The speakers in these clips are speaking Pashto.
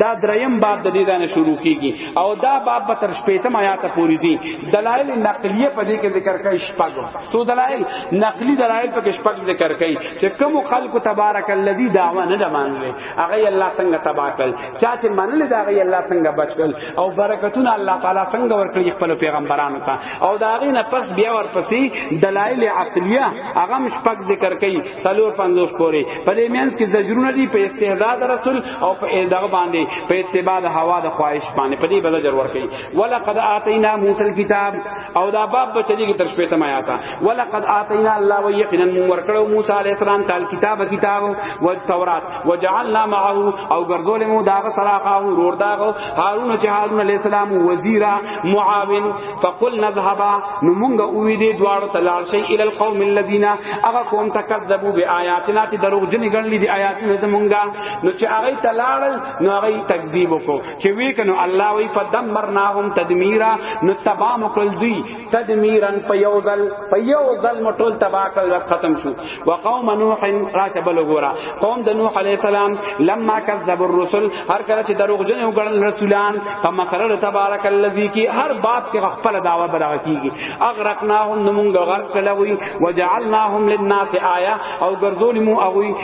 دا دریم باب د دې دانه شروع کیږي او دا باب به تر شپږم آیات پورې دي دلایل نقلیه په دې کې ذکر کوي شپږ سو دلایل نقلی دلایل په کې شپږ ذکر کوي چې کوم خلق تبارک الذی دعوا نه دمانلې هغه الله څنګه تبا کړ چا چې منل دا هغه الله څنګه بچل او برکتونه الله تعالی څنګه ورکړي خپل پیغمبرانو ته او دا هغه نه پس بیا ورپسې دلایل عقلیه هغه شپږ ذکر کوي څلور پنځوس پورې په دې مینس کې زجرونه دي په استهزاء رسول او په دغه باندې په اتباع د هوا د خواهش باندې په دې بدل جر ورکړي ولقد اتینا موسی الكتاب او دا باب بچلی کی تر شپې ته ما آتا ولقد اتینا الله ويقنا ورکړو موسی علیہ السلام تعالی کتاب کتاب او تورات وجعلنا معه او ګرځول مو دا سره قاو ور دا هارون چې هارون علیہ السلام وزیرا معاون فقل نذهب نو مونږ او دې دواړو تلال شي ال القوم الذين اغه قوم تکذبوا بیااتنا چې دروغ جن ګڼلې دي آیاتونه زمونږه نو چې هغه ته لاړل نو هغه تکذیب وکړو چې وی کنو الله وی فدمرناهم تدمیرا نو تبا مکل دوی تدمیرن په یو ځل په یو ځل مټول تبا کړ ختم شو وقوم نوح راشه بل ګورا قوم د نوح علی السلام لما کذب الرسل هر کله چې دروغ جن یو ګړل رسولان په مقرر تبارک الذی کی هر باب کې خپل دعوه برا کیږي اغرقناهم نمونګ غرق کړه وی وجعلناهم للناس آیه او ګرځول مو هغه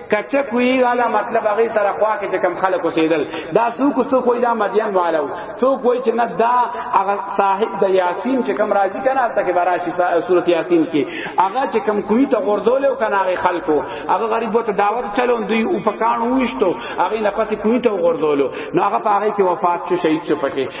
کچه کوی والا مطلب هغه سره خوا کې چې کم خلک اوسېدل دا څوک څوک وای دا مدین والو څوک وای چې نه دا هغه صاحب د یاسین چې کم راضی کنه ته کې براشي سورۃ یاسین کې هغه چې کم کوی ته غردول او کنه هغه خلکو هغه غریب ته دعوت چلون دوی او پکانو وشتو هغه نه پسې کوی ته غردول نو هغه په هغه کې وفات شو شهید شو پکې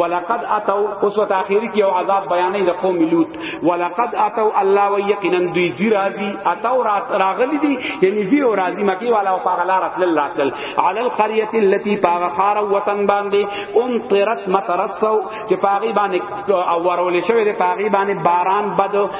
ولقد اتوا اوس وت اخر کې او عذاب بیانې د قوم لوط ولقد اتوا الله ويقینا دوی زی راضی اتوا راغلی دي یعنی زی او راضی مکی والا او پاغلا رسل الله تل علی القريه التي پاغخار وطن باندې ام طرت مترسو چې پاغي باندې او ورول شوی د پاغي باندې باران بد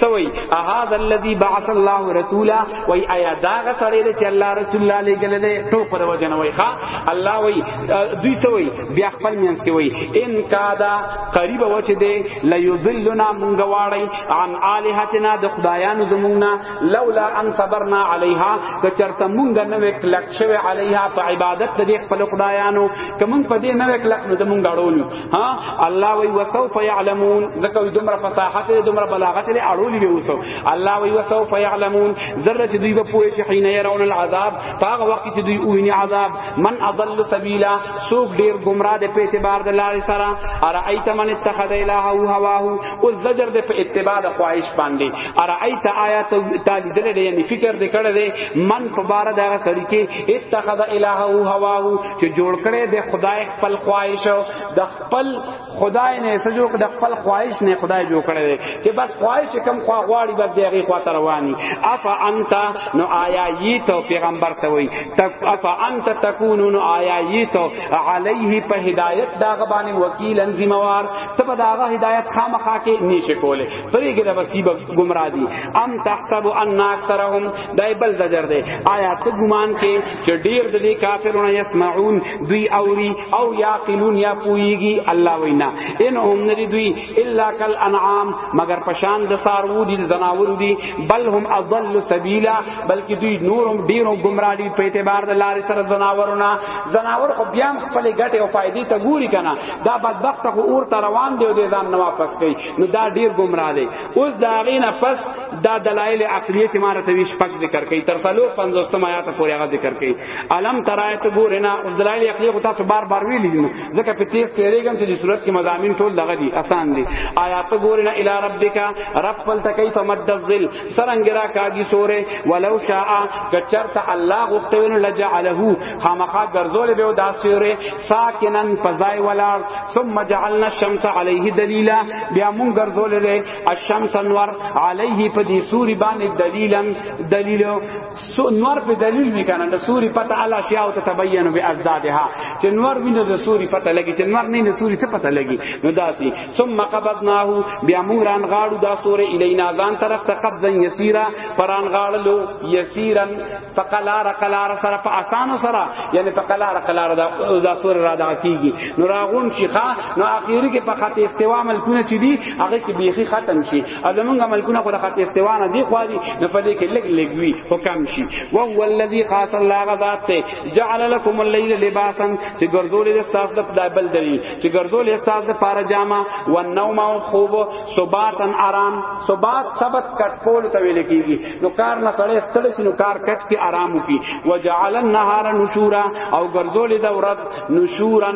سوي اهذا الذي بعث الله رسولا وای آیا دا غ سړی دی چې الله رسول الله لګل دی ټوک پر وجنه وای ښا الله وای دوی سوي بیا خپل مینس کې وای ان کادا قریب وچ دی ليضلنا مونږ واړی عن الہتنا د خدایانو زمونږه لولا ان صبرنا علیها که چرته مونږ نه وکلک شوی علیها په عبادت د خپل خدایانو که مونږ په دې نه وکلک نو د مونږ اړول ها الله وی وسوف يعلمون ذکر دمر فصاحت دمر بلاغت له اړول به وسو الله وی وسوف يعلمون ذره چې دوی به پوهه چې حين يرون العذاب هغه وخت چې دوی ویني عذاب من اضل سبيلا سوق ډیر گمراه ده په اعتبار د لارې سره ارايت من اتخذ اله او هواه او زجر ده په اتباع د خواهش باندې ارايت آیات تعالی دې یعنی فکر دې کړه دې من په بار دا سړی کې اتخذ اله او هواه چې جوړ کړي د خدای خپل خواهش او د خپل خدای نه څه جوړ کړي د خپل خواهش نه خدای جوړ کړي چې بس خواهش کم خوا غواړي بس دغه خوا تر رواني اف انت نو آیا یی تو پیغمبر ته وای اف انت تکون نو آیا یی تو علیه په هدایت دا غبانی وکیل انزموار ته په داغه هدایت خامخا کې نشه کوله پرېګره بس گمراه دي ام تحسب ان اکثرهم دای بل زجر دی آیا ته ګمان کې چې ډیر د دې کافرونو یسمعون دوی اوري او یاقلون یا پویږي الله وینا ان هم ندی دوی الا کل انعام مگر پشان د سارو دي زناور دي بل هم اضل سبیلا بلکې دوی نورم ډیرو گمراه دي په اعتبار د لارې سره زناورونه زناور خو بیا خپل ګټه او فائدې ته ګوري کنه دا بدبخت خو اور ته روان دی او د ځان نه واپس کوي نو دا ډیر گمراه دی اوس دا غینا پس دا دلایل عقلیه چې مارته ویش پک ذکر کوي تر څلو 50 آیات پورې هغه ذکر کوي علم ترایت ګورینا اوس دلایل عقلیه خو تاسو بار بار ویلي دي ځکه په تیز تیریږم چې د صورت کې مضامین ټول دغه دي اسان دي آیات ګورینا الی ربک رب فل تکای فمد الظل سرنګرا کاږي سورې ولو شاء کچرت الله غفتوین لجعله خامخا ګرځول به دا سورې ساکنا فزای ولار ثم جعلنا الشمس علیه دلیلا بیا مون ګرځول له الشمس انور علیه په دې سوري باندې دلیلا دلیل نور په دلیل میکنه د سوري پته الله شیا او تبین به ازدادها چې نور وینو د سوري پته لګی چې نور نه نه سوري څه پته لګی نو داسي ثم قبضناه بیا مون ران غاړو دا سوري الینا ځان طرف تقبضا یسیرا پران غاړلو یسیرا فقلار قلار سره په اسانو سره یعنی فقلار قلار دا دا سور را دا کیږي نو راغون شي ښا نو اخیری کې په خط استوا ملکونه چي دي هغه کې بیخي ختم شي ازمنګ ملکونه خو خط استوا نه دی خو دي نه په دې کې لګ لګوي حکم شي او هو الذی خاص الله غذات ته جعل لكم الليل لباسا چې ګرځول دي تاسو د دایبل دی چې ګرځول دي تاسو د پاره جامه و نوم او خوب سباتن آرام سبات ثبت کټ کول ته ویل کیږي نو کار نه سړی ستړی شي نو کار کټ کې آرام وکي وجعل النهار نشورا او ګرځولې د ورځ نشورا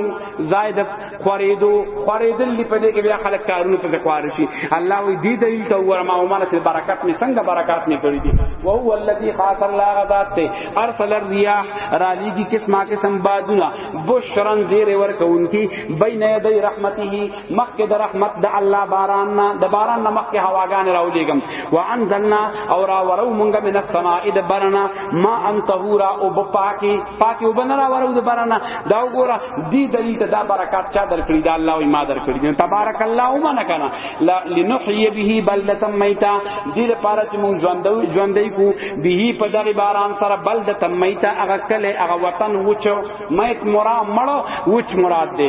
زائد خریدو خریدل په دې کې بیا خلک کارونه په ځکوار شي الله وی دې دلیل ته ورما او مال ته برکت می څنګه برکت می کړی دي او هو الذی خاص الله غذات ته ارسل الرياح را لېږي قسمه قسم بادونه بشرن زیر ورکونکي بین یدی رحمته مخکې د رحمت د الله باران نه د باران نه مخکې هواګان راولېګم وانزلنا او را ورو مونږه من السماء د برنا ما ان طهورا او بپاکی پاکی وبنرا ورو د برنا دا وګوره دی دلیل ته دا برکات چا درکړي دا الله او ما درکړي دي تبارک الله ومن کنا لنحيي به بلدة میتا دې لپاره چې مونږ ژوندو ژوندې کو به په دغه باران سره بلدة میتا هغه کله هغه وطن وچو مېت مرا مړو وچ مراد دی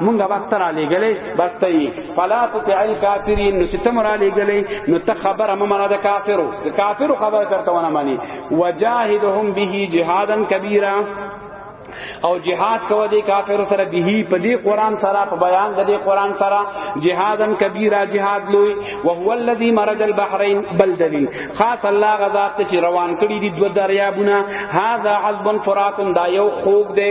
مونږه بس تر علی گلی بس تی فلا تطع الکافرین نو ستم را علی گلی نو ته خبر ما منا د کافرو د کافرو خبر چرته ونه مانی وجاهدهم به جهادا کبیرا او جهاد کوي د کافر سره به په دې قران سره په بیان د دې قران سره جهادن کبیره جهاد لوی او هو الذی مرج البحرین بل دلیل خاص الله غزاد ته روان کړي دي دو دریابونه هاذا عذب فرات دا یو خوګ دی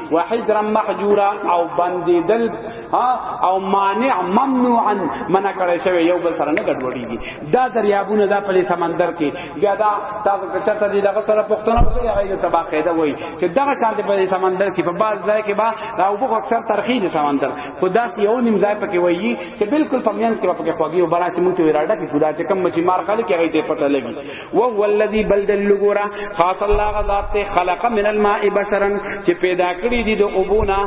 وحجرا محجورا او بندیدل او مانع ممنوعا منع کړی شوی یو بل سره نه ګډوډیږي دا دریابونه دا په سمندر کې بیا دا تاسو که چرته دی دغه سره پښتنه وکړي هغه یو تبا قاعده وای چې دغه کار دی په سمندر کې په باز ځای کې با دا او په اکثر ترخی دی سمندر خو داس یو نیم ځای پکې وایي چې بالکل په مینس کې پکې خوږي او برا چې مونږ ته وراډه کې خدا چې کم مچی مار خلک هغه ته پته لګي وهو الذي بل دلګورا خاص الله غذات ته خلق من الماء بشرا چې پیدا کړی دي د ابونا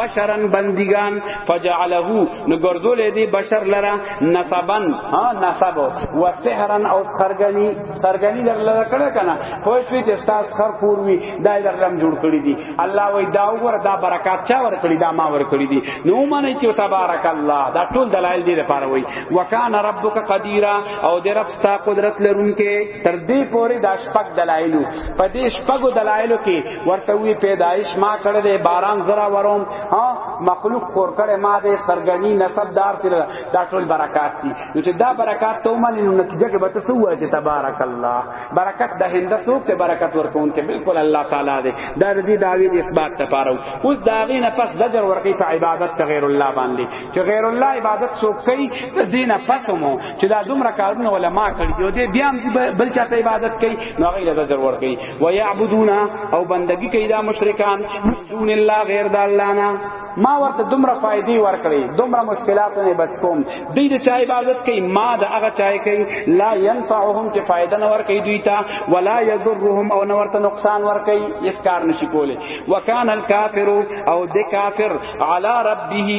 بشرا بندگان فجعله نو ګرځول دي بشر لرا نسبا ها نسب و سحرا او خرګنی خرګنی در لرا کړه کنه خو شوی چې استاد خر پوروي دا در لم جوړ کړی دي الله وای دا وګور دا برکات چا ور کړی دا ما ور کړی دي نو معنی چې تبارک الله دا ټول دلایل دي لپاره وای وکانه ربک قدیرا او در ستا قدرت لرونکې تر دې پورې د شپږ دلایلو په دې شپږو دلایلو کې ورته وی پیدایش ما کړې ده باران زرا وروم ها مخلوق خور کړې ما دې سرګنی نسب دار تیر دا ټول برکات دي نو چې دا برکات ته ومنې نو نتیجه کې به ته سو چې تبارک الله برکت د هند سوق ته برکت ورکون کې بالکل الله تعالی دې دا دې داوی دې اثبات ته پاره اوس دا غي نه پس دجر ورکی په عبادت غیر الله باندې چې غیر الله عبادت سوق کوي دینه پسمو چې دا دومره کارونه علما کړی دی دې بیا بل چاته عبادت کوي نو هغه له ذکر ور کوي و یعبدون او بندگی کوي دا مشرکان دون الله غیر د الله نه ما ورته دومره فائدې ورکړې دومره مشکلاتو نه بچ کوم دوی د چا عبادت کوي ما د هغه چا کوي لا ينفعهم چې فائدہ نه ور کوي دوی ته ولا يضرهم او نه ورته نقصان ور کوي اس کار نشي کوله وکانه الکافر او د کافر علی ربه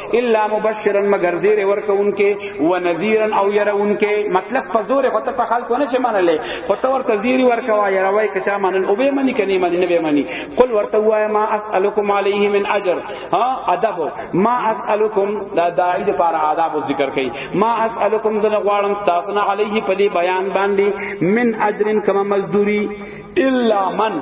الا مبشرا مگر زیر ورکونکې و نذیرا او يرونکې مطلب فزور هو ته په خلکو نه چمنلې هو ته ورته زیر ورکوا يروي کچا منل او به منی کني منی نه به منی قل ورته وای ما اسالکم علیه من اجر ها ادب ما اسالکم دا دای د پار آداب ذکر کئ ما اسالکم ذل غوالم تاسو نه علیه په بیان باندې من اجرن کما مزدوری الا من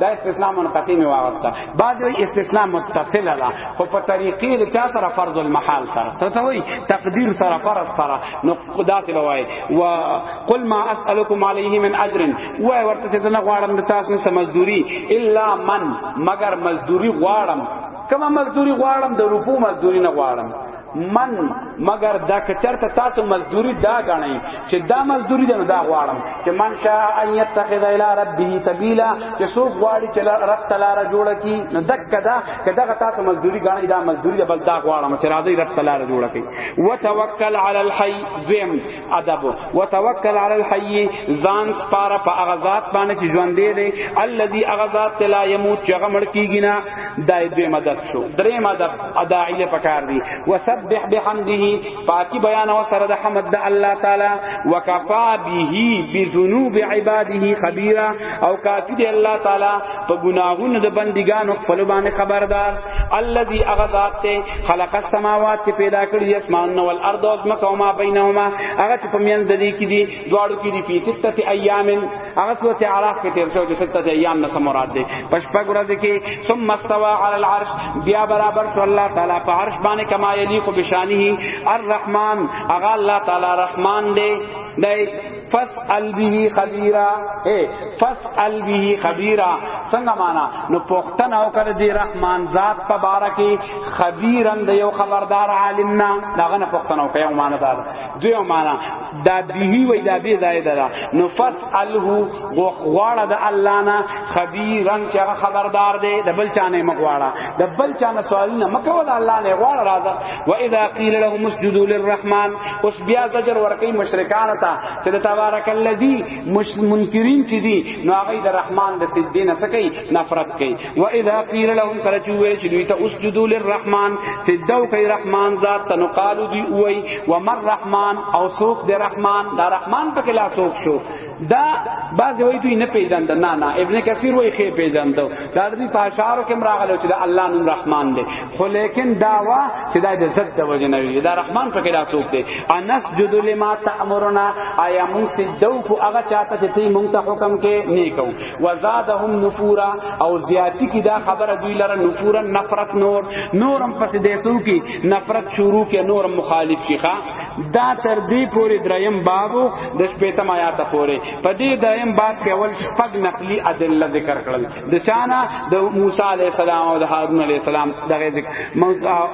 دا استثناء منقطع می واغستا بعد استثناء متصل ده خو په طریقې د چا سره فرض المحال سره سره وای تقدیر سره فرض سره نو خدا ته وای و قل ما اسالکم علیه من اجر و ورته چې نه غواړم د تاسو سره مزدوری الا من مگر مزدوری غواړم کما مزدوری غواړم د روپو مزدوری نه غواړم من مگر دا کچرته تاسو مزدوری دا غنئ چې دا مزدوری دا, دا غواړم چې من شاء ان يتخذ الى ربه سبيلا چې څوک غواړي چې رب تعالی را جوړ کی نو دک دا کدا تاسو مزدوری غنئ دا مزدوری دا بل دا غواړم چې راځي رب تعالی را جوړ کی وتوکل علی الحي ذم ادب وتوکل علی الحی ځان سپاره په هغه ذات باندې چې ژوند دی دی الذي هغه ذات لا يموت چې هغه مړ کیږي نه دای دوی مدد شو درې مدد اداعی له پکار دی وسبح بحمده پاکی بیان او سره د حمد د الله تعالی وکفا به بذنوب عباده خبيرا او کافی دی الله تعالی په ګناهونو د بندګانو خپل باندې خبردار الذي اغذات ته خلق السماوات ته پیدا کړی د اسمان او الارض او مکه او ما بینهما هغه چې په میان د دې کې دي دواړو کې دي په سته ایام هغه سورته اعراف کې تیر شو چې سته ایام نه مراد دي پښپګ ورځ کې ثم استوى على العرش بیا برابر شو الله تعالی په عرش باندې کما یلیق بشانه الرحمن هغه الله تعالی رحمان دی دی فسأل به خبيرا اے فسأل به خبيرا څنګه معنا نو پښتنه او کړ دی رحمان ذات په بار کې خبيرن د یو خبردار عالم نه داغه نه پښتنه او کوي معنا دا دوی معنا دا به وی دا به زائد را نو فسأله غواړه د الله نه خبيرن چې هغه خبردار دی د بل چانه مغواړه د بل چانه سوال نه مکو د الله نه غواړه راځه و اذا قيل لهم اسجدوا للرحمن اوس بیا زجر ورکی مشرکان ته چې تبارک الذی منکرین چې دی نو هغه د رحمان د سجدین څخه کوي نفرت کوي و اذا قيل لهم کله چې ویل چې دوی ته اسجدوا للرحمن سجدو کوي رحمان ذات تنو قالو دی وای و مر رحمان او سوق د رحمان دا رحمان په کلا سوق شو دا بعض وی دوی نه پیژند نه نه ابن کثیر وی خې پیژند دا د په اشعارو کې مراغلو چې دا الله نوم رحمان دی خو لیکن داوا چې دا د زد د وجه نه وی دا رحمان په کې راسوک دی انس جد لما تامرنا آیا مون سجدو کو هغه چاته چې تی مون ته حکم کې نه کو وزادهم نفورا او زیاتی کی دا خبره دوی لره نفورا نفرت نور نورم پس دیسو کی نفرت شروع کې نورم مخالف شيخه دا تر دې پورې دریم بابو د شپېتم آیات پورې په دې دریم باب کې اول شپږ نقلی ادله ذکر کړل د چانه د موسی علی السلام او د هارون علی السلام دغه ذکر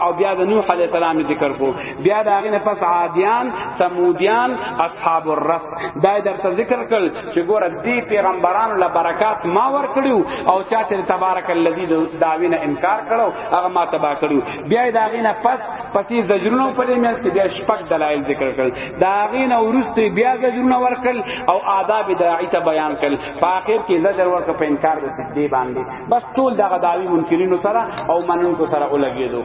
او بیا د نوح علی السلام ذکر کو بیا دا غینه پس عادیان سمودیان اصحاب الرس دا درته ذکر کړل چې ګوره دې پیغمبرانو له برکات ما ور کړیو او چا چې تبارک الذی داوینه انکار کړو هغه ما تبا کړو بیا دا غینه پس پسې زجرونه په دې میاس کې بیا شپږ دلایل ذکر کړل دا غین اورست بیا زجرونه ورکړل او آداب داعی ته بیان کړل په اخر کې زجر ورک په انکار د سدی باندې بس ټول دغه داوی منکرینو سره او منونکو سره ولګیدو